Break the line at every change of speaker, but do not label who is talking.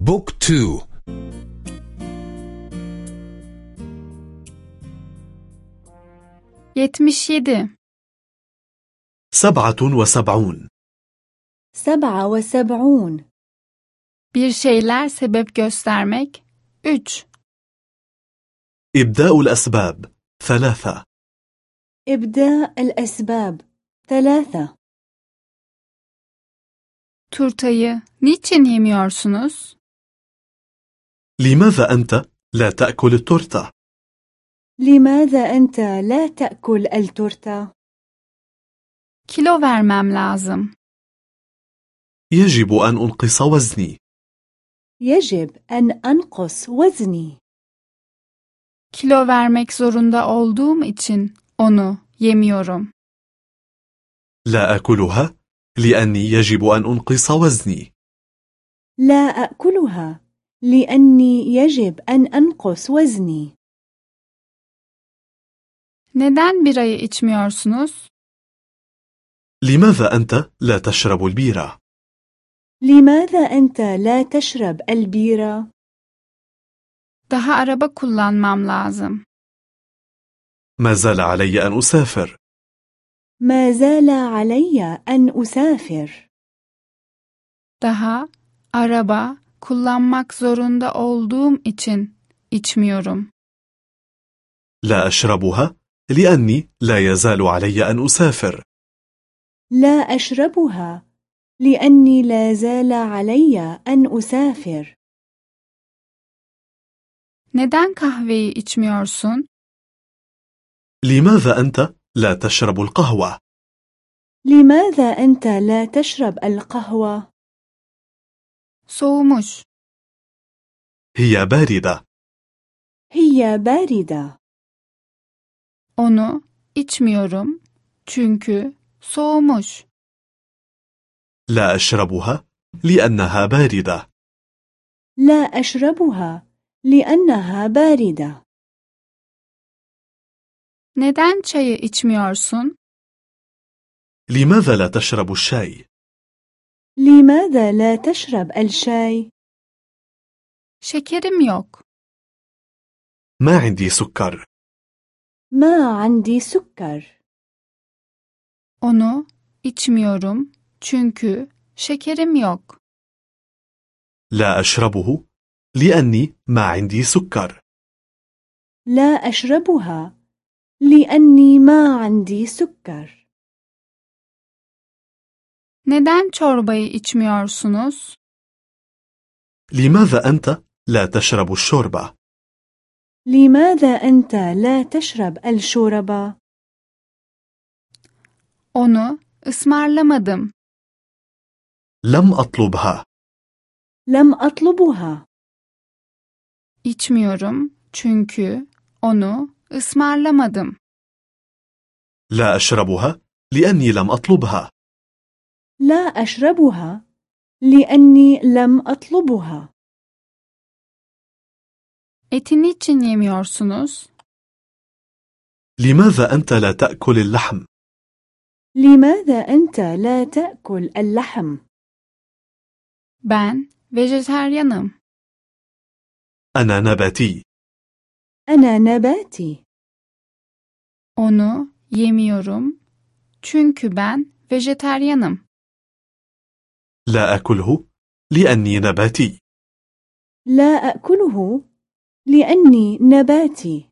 بوك تو
Yetmiş yedi.
سبعة وسبعون
سبعة وسبعون
Bir şeyler sebep göstermek. Üç.
إبداء الأسباب ثلاثة
إبداء الأسباب ثلاثة
Turtayı niçin yemiyorsunuz?
لماذا أنت لا تأكل التورتة؟
لماذا أنت لا تأكل التورتة؟
Kilo vermem lazım.
يجب أن أنقص وزني
يجب أن أنقص وزني
Kilo vermek zorunda olduğum için onu yemiyorum.
لا أكلها لأني يجب أن أنقص وزني
لا أكلها لأني يجب أن أنقص وزني
Neden birayı içmiyorsunuz?
لماذا أنت لا تشرب البيرة؟
لماذا أنت لا تشرب البيرة؟
Daha araba kullanmam lazım.
ما زال علي أن أسافر
ما زال علي أن أسافر
Daha araba kullanmak zorunda olduğum için içmiyorum.
لا أشربها لأني لا يزال علي أن أسافر
لا أشربها لأني لا زال علي أن أسافر
Neden kahveyi içmiyorsun?
لماذا أنت لا تشرب القهوة؟
لماذا أنت لا تشرب القهوة؟
Soğumuş.
هي باردة
هي باردة
Onu içmiyorum çünkü soğumuş.
لا أشربها لأنها باردة
لا أشربها لأنها باردة
Neden çayı içmiyorsun?
لماذا لا تشرب الشاي؟
لماذا لا تشرب الشاي؟
Şekerim yok.
ما عندي سكر
ما عندي سكر
Onu içmiyorum çünkü şekerim yok.
لا أشربه لأني ما عندي سكر
لا أشربها لأني ما عندي سكر
Neden çorbayı içmiyorsunuz?
لماذا أنت لا تشرب الشوربة؟
لماذا أنت لا تشرب الشوربة؟
Onu ısmarlamadım.
لم أطلبها
لم أطلبها
İçmiyorum çünkü onu ısmarlamadım.
لا أشربها لأني لم أطلبها
لا أشربها لأني لم أطلبها
Eti niçin yemiyorsunuz?
لماذا أنت لا تأكل اللحم؟
لماذا أنت لا تأكل اللحم؟
Ben vejeteryanım.
أنا نباتي
أنا نباتي
Onu yemiyorum çünkü ben vejeteryanım.
لا أكله لأني نباتي.
لا أكله لأني نباتي.